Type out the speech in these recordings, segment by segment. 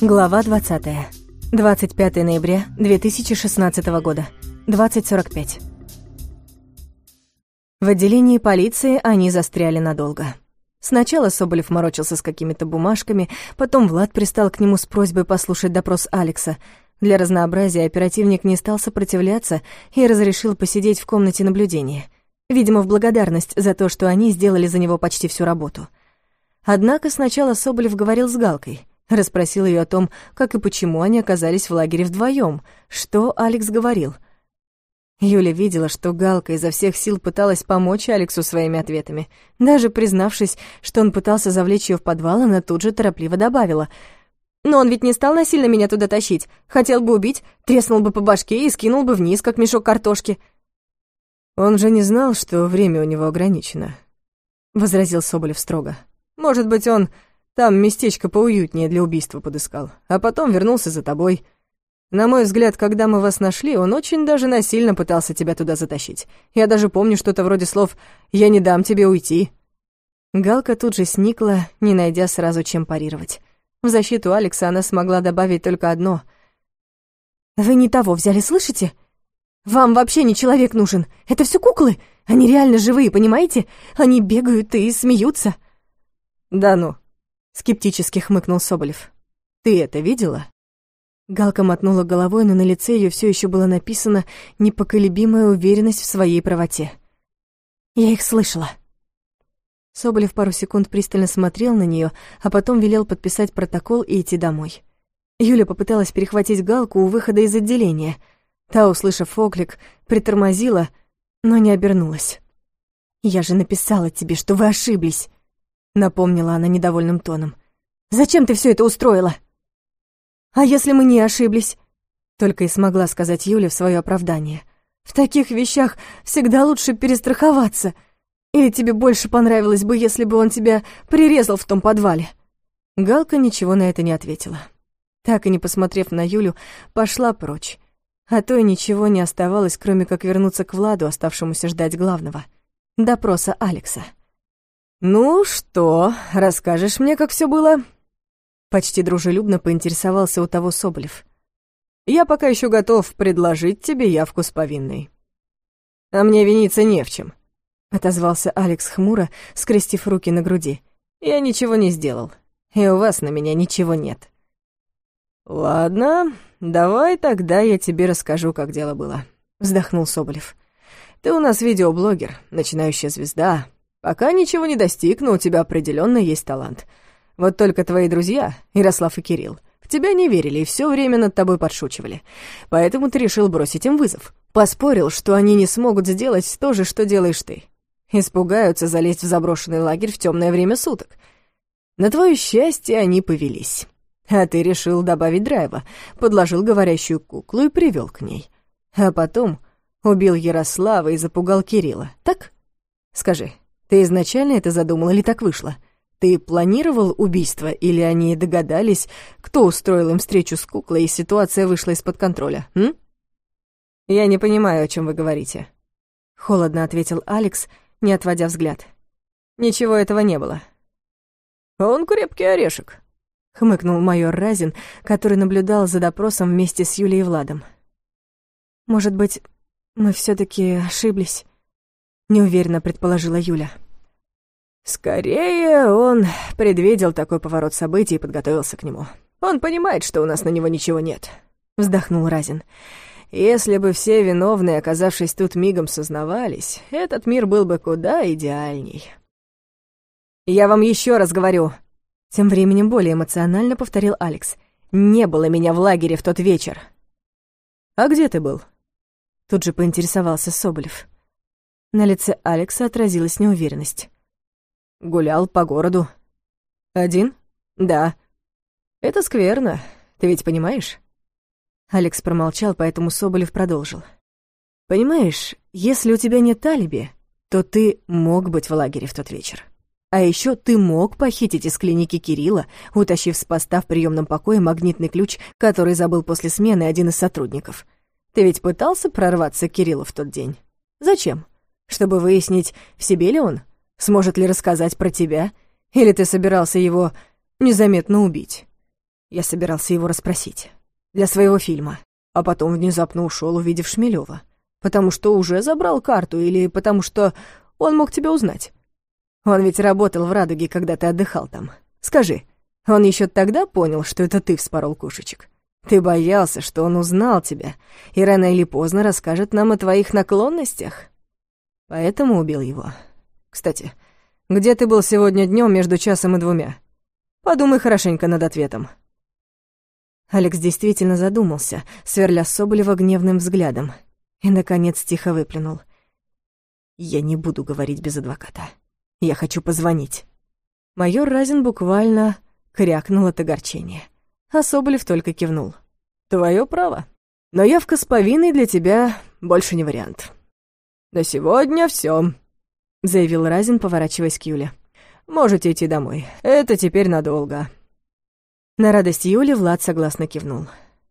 Глава 20. 25 ноября 2016 года. 20.45. В отделении полиции они застряли надолго. Сначала Соболев морочился с какими-то бумажками, потом Влад пристал к нему с просьбой послушать допрос Алекса. Для разнообразия оперативник не стал сопротивляться и разрешил посидеть в комнате наблюдения. Видимо, в благодарность за то, что они сделали за него почти всю работу. Однако сначала Соболев говорил с Галкой — Расспросил ее о том, как и почему они оказались в лагере вдвоем, что Алекс говорил. Юля видела, что Галка изо всех сил пыталась помочь Алексу своими ответами. Даже признавшись, что он пытался завлечь ее в подвал, она тут же торопливо добавила. «Но он ведь не стал насильно меня туда тащить. Хотел бы убить, треснул бы по башке и скинул бы вниз, как мешок картошки». «Он же не знал, что время у него ограничено», — возразил Соболев строго. «Может быть, он там местечко поуютнее для убийства подыскал, а потом вернулся за тобой. На мой взгляд, когда мы вас нашли, он очень даже насильно пытался тебя туда затащить. Я даже помню что-то вроде слов «я не дам тебе уйти». Галка тут же сникла, не найдя сразу чем парировать. В защиту Алекса она смогла добавить только одно. «Вы не того взяли, слышите? Вам вообще не человек нужен. Это все куклы. Они реально живые, понимаете? Они бегают и смеются». «Да ну», скептически хмыкнул Соболев. Ты это видела? Галка мотнула головой, но на лице ее все еще было написано непоколебимая уверенность в своей правоте. Я их слышала. Соболев пару секунд пристально смотрел на нее, а потом велел подписать протокол и идти домой. Юля попыталась перехватить Галку у выхода из отделения. Та, услышав оклик, притормозила, но не обернулась. «Я же написала тебе, что вы ошиблись!» Напомнила она недовольным тоном. «Зачем ты все это устроила?» «А если мы не ошиблись?» Только и смогла сказать Юля в свое оправдание. «В таких вещах всегда лучше перестраховаться. Или тебе больше понравилось бы, если бы он тебя прирезал в том подвале?» Галка ничего на это не ответила. Так и не посмотрев на Юлю, пошла прочь. А то и ничего не оставалось, кроме как вернуться к Владу, оставшемуся ждать главного — допроса Алекса. «Ну что, расскажешь мне, как все было?» Почти дружелюбно поинтересовался у того Соболев. «Я пока еще готов предложить тебе явку с повинной». «А мне виниться не в чем», — отозвался Алекс хмуро, скрестив руки на груди. «Я ничего не сделал, и у вас на меня ничего нет». «Ладно, давай тогда я тебе расскажу, как дело было», — вздохнул Соболев. «Ты у нас видеоблогер, начинающая звезда, Пока ничего не достиг, но у тебя определенно есть талант. Вот только твои друзья, Ярослав и Кирилл, в тебя не верили и все время над тобой подшучивали. Поэтому ты решил бросить им вызов. Поспорил, что они не смогут сделать то же, что делаешь ты. Испугаются залезть в заброшенный лагерь в темное время суток. На твое счастье они повелись. А ты решил добавить драйва, подложил говорящую куклу и привел к ней. А потом убил Ярослава и запугал Кирилла, так? Скажи, ты изначально это задумал или так вышло? Ты планировал убийство или они догадались, кто устроил им встречу с куклой, и ситуация вышла из-под контроля, м? Я не понимаю, о чем вы говорите. Холодно ответил Алекс, не отводя взгляд. Ничего этого не было. Он крепкий орешек, хмыкнул майор Разин, который наблюдал за допросом вместе с Юлией и Владом. Может быть, мы все таки ошиблись? Неуверенно предположила Юля. Скорее, он предвидел такой поворот событий и подготовился к нему. Он понимает, что у нас на него ничего нет, вздохнул Разин. Если бы все виновные, оказавшись тут мигом, сознавались, этот мир был бы куда идеальней. Я вам еще раз говорю, тем временем более эмоционально повторил Алекс. Не было меня в лагере в тот вечер. А где ты был? Тут же поинтересовался Соболев. На лице Алекса отразилась неуверенность. «Гулял по городу». «Один?» «Да». «Это скверно, ты ведь понимаешь?» Алекс промолчал, поэтому Соболев продолжил. «Понимаешь, если у тебя нет алиби, то ты мог быть в лагере в тот вечер. А еще ты мог похитить из клиники Кирилла, утащив с поста в приемном покое магнитный ключ, который забыл после смены один из сотрудников. Ты ведь пытался прорваться к Кириллу в тот день? Зачем? Чтобы выяснить, в себе ли он, сможет ли рассказать про тебя, или ты собирался его незаметно убить. Я собирался его расспросить. Для своего фильма. А потом внезапно ушел, увидев Шмелева. Потому что уже забрал карту или потому что он мог тебя узнать? Он ведь работал в «Радуге», когда ты отдыхал там. Скажи, он еще тогда понял, что это ты вспорол кошечек? Ты боялся, что он узнал тебя, и рано или поздно расскажет нам о твоих наклонностях? Поэтому убил его. Кстати, где ты был сегодня днем между часом и двумя? Подумай хорошенько над ответом. Алекс действительно задумался, сверля Соболева гневным взглядом, и, наконец, тихо выплюнул. «Я не буду говорить без адвоката. Я хочу позвонить». Майор Разин буквально крякнул от огорчения, а Соболев только кивнул. «Твое право. Но явка с повинной для тебя больше не вариант». «На сегодня все, заявил Разин, поворачиваясь к Юле. «Можете идти домой. Это теперь надолго». На радость Юли Влад согласно кивнул.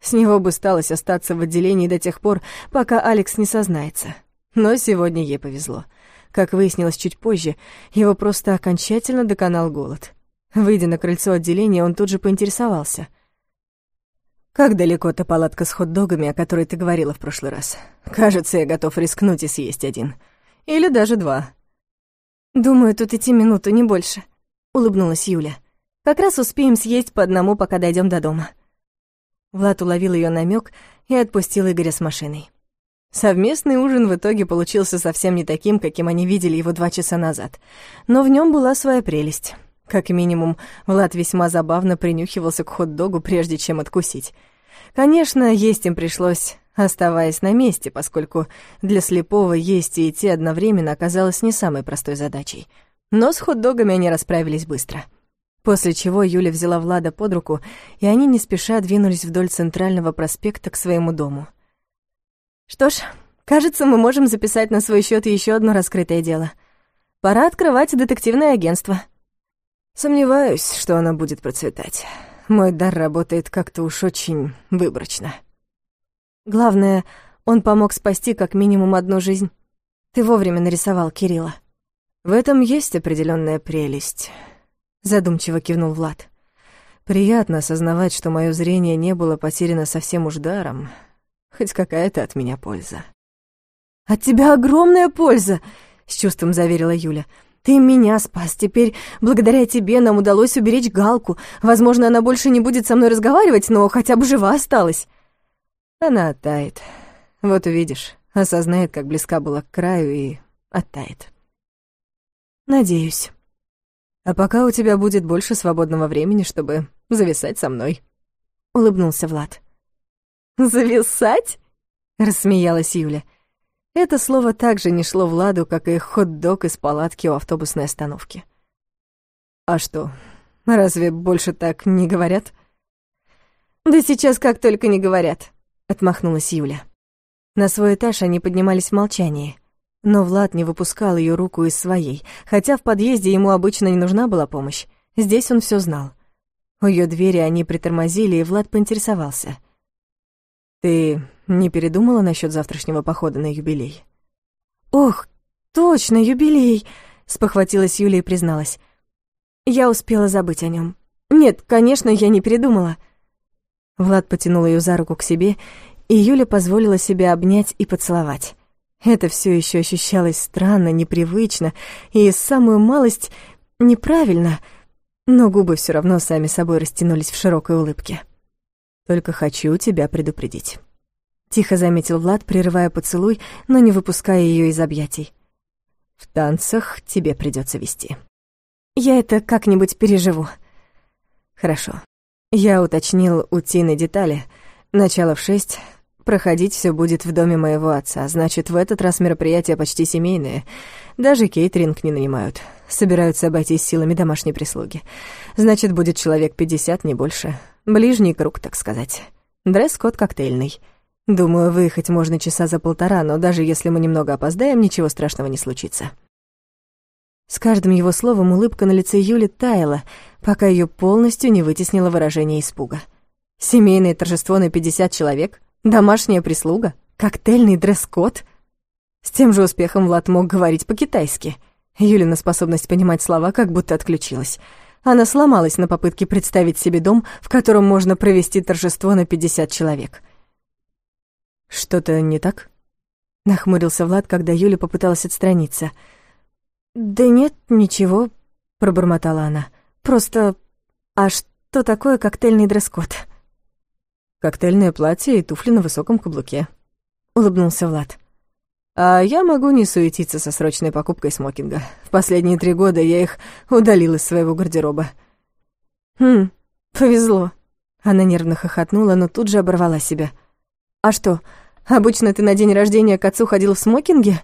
С него бы сталось остаться в отделении до тех пор, пока Алекс не сознается. Но сегодня ей повезло. Как выяснилось чуть позже, его просто окончательно доконал голод. Выйдя на крыльцо отделения, он тут же поинтересовался. «Как далеко та палатка с хот-догами, о которой ты говорила в прошлый раз? Кажется, я готов рискнуть и съесть один. Или даже два». «Думаю, тут идти минуту, не больше», — улыбнулась Юля. «Как раз успеем съесть по одному, пока дойдем до дома». Влад уловил ее намек и отпустил Игоря с машиной. Совместный ужин в итоге получился совсем не таким, каким они видели его два часа назад. Но в нем была своя прелесть. Как минимум, Влад весьма забавно принюхивался к хот-догу, прежде чем откусить. Конечно, есть им пришлось, оставаясь на месте, поскольку для слепого есть и идти одновременно оказалось не самой простой задачей. Но с хот-догами они расправились быстро. После чего Юля взяла Влада под руку, и они не спеша двинулись вдоль центрального проспекта к своему дому — что ж, кажется, мы можем записать на свой счет еще одно раскрытое дело. Пора открывать детективное агентство. Сомневаюсь, что оно будет процветать. Мой дар работает как-то уж очень выборочно. Главное, он помог спасти как минимум одну жизнь. Ты вовремя нарисовал Кирилла. В этом есть определенная прелесть, задумчиво кивнул Влад. Приятно осознавать, что мое зрение не было потеряно совсем уж даром, Хоть какая-то от меня польза. «От тебя огромная польза!» — с чувством заверила Юля. «Ты меня спас. Теперь, благодаря тебе, нам удалось уберечь Галку. Возможно, она больше не будет со мной разговаривать, но хотя бы жива осталась». Она оттает. Вот увидишь, осознает, как близка была к краю и оттает. Надеюсь. А пока у тебя будет больше свободного времени, чтобы зависать со мной. Улыбнулся Влад. «Зависать?» — рассмеялась Юля. Это слово также не шло Владу, как и хот-дог из палатки у автобусной остановки. «А что, разве больше так не говорят?» «Да сейчас как только не говорят», — отмахнулась Юля. На свой этаж они поднимались в молчании, но Влад не выпускал ее руку из своей, хотя в подъезде ему обычно не нужна была помощь. Здесь он все знал. У ее двери они притормозили, и Влад поинтересовался — «Ты не передумала насчет завтрашнего похода на юбилей?» «Ох, точно, юбилей!» — спохватилась Юля и призналась. «Я успела забыть о нем. Нет, конечно, я не передумала». Влад потянул ее за руку к себе, и Юля позволила себе обнять и поцеловать. Это все еще ощущалось странно, непривычно и самую малость неправильно, но губы все равно сами собой растянулись в широкой улыбке. Только хочу тебя предупредить». Тихо заметил Влад, прерывая поцелуй, но не выпуская ее из объятий. «В танцах тебе придется вести». «Я это как-нибудь переживу». «Хорошо. Я уточнил у Тины детали. Начало в шесть. Проходить все будет в доме моего отца. Значит, в этот раз мероприятие почти семейное. Даже кейтеринг не нанимают. Собираются обойтись силами домашней прислуги. Значит, будет человек пятьдесят, не больше. Ближний круг, так сказать. Дресс-код коктейльный. Думаю, выехать можно часа за полтора, но даже если мы немного опоздаем, ничего страшного не случится. С каждым его словом улыбка на лице Юли таяла, пока ее полностью не вытеснило выражение испуга. Семейное торжество на 50 человек, домашняя прислуга, коктейльный дресс-код. С тем же успехом Влад мог говорить по-китайски. Юлина способность понимать слова как будто отключилась. Она сломалась на попытке представить себе дом, в котором можно провести торжество на 50 человек. «Что-то не так?» — нахмурился Влад, когда Юля попыталась отстраниться. «Да нет, ничего», — пробормотала она. «Просто... А что такое коктейльный дресс-код?» «Коктейльное платье и туфли на высоком каблуке», — улыбнулся Влад. «А я могу не суетиться со срочной покупкой смокинга. В последние три года я их удалил из своего гардероба». «Хм, повезло». Она нервно хохотнула, но тут же оборвала себя. «А что, обычно ты на день рождения к отцу ходил в смокинге?»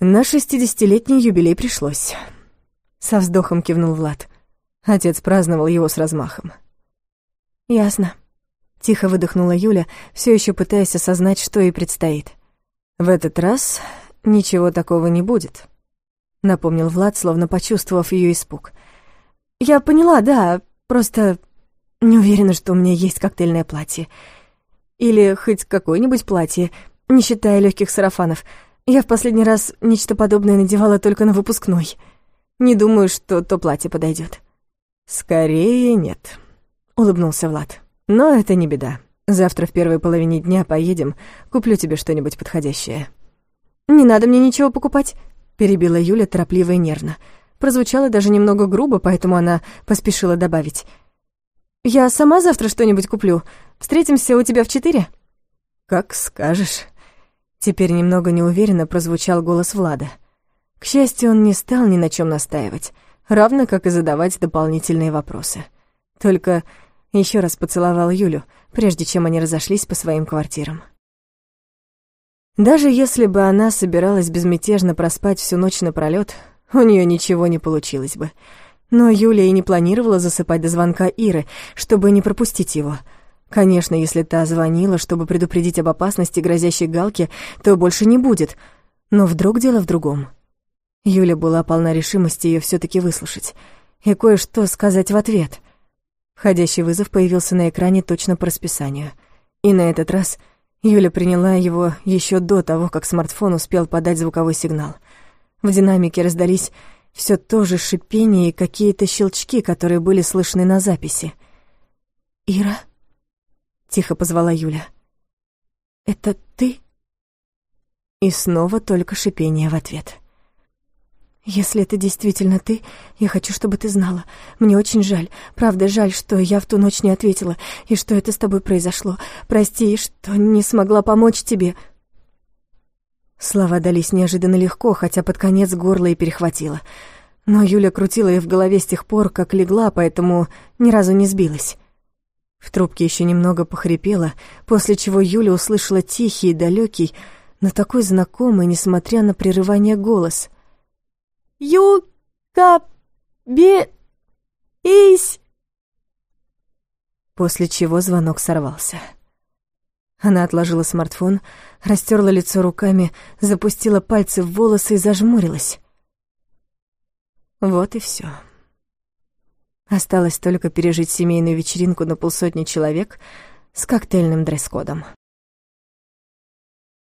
«На шестидесятилетний юбилей пришлось», — со вздохом кивнул Влад. Отец праздновал его с размахом. «Ясно», — тихо выдохнула Юля, все еще пытаясь осознать, что ей предстоит. «В этот раз ничего такого не будет», — напомнил Влад, словно почувствовав ее испуг. «Я поняла, да, просто не уверена, что у меня есть коктейльное платье. Или хоть какое-нибудь платье, не считая легких сарафанов. Я в последний раз нечто подобное надевала только на выпускной. Не думаю, что то платье подойдет. «Скорее нет», — улыбнулся Влад. «Но это не беда. Завтра в первой половине дня поедем, куплю тебе что-нибудь подходящее». «Не надо мне ничего покупать», — перебила Юля торопливо и нервно. Прозвучало даже немного грубо, поэтому она поспешила добавить. «Я сама завтра что-нибудь куплю. Встретимся у тебя в четыре?» «Как скажешь». Теперь немного неуверенно прозвучал голос Влада. К счастью, он не стал ни на чем настаивать, равно как и задавать дополнительные вопросы. Только еще раз поцеловал Юлю, прежде чем они разошлись по своим квартирам. Даже если бы она собиралась безмятежно проспать всю ночь напролёт, у нее ничего не получилось бы. Но Юля и не планировала засыпать до звонка Иры, чтобы не пропустить его — Конечно, если та звонила, чтобы предупредить об опасности, грозящей Галке, то больше не будет. Но вдруг дело в другом. Юля была полна решимости ее все таки выслушать и кое-что сказать в ответ. Входящий вызов появился на экране точно по расписанию. И на этот раз Юля приняла его еще до того, как смартфон успел подать звуковой сигнал. В динамике раздались все то же шипение и какие-то щелчки, которые были слышны на записи. «Ира?» — тихо позвала Юля. «Это ты?» И снова только шипение в ответ. «Если это действительно ты, я хочу, чтобы ты знала. Мне очень жаль, правда жаль, что я в ту ночь не ответила, и что это с тобой произошло. Прости, что не смогла помочь тебе». Слова дались неожиданно легко, хотя под конец горло и перехватило. Но Юля крутила их в голове с тех пор, как легла, поэтому ни разу не сбилась. В трубке еще немного похрипело, после чего Юля услышала тихий и далекий, но такой знакомый, несмотря на прерывание голос. «Юка... бе... ись...» После чего звонок сорвался. Она отложила смартфон, растерла лицо руками, запустила пальцы в волосы и зажмурилась. Вот и все. Осталось только пережить семейную вечеринку на полсотни человек с коктейльным дресс-кодом.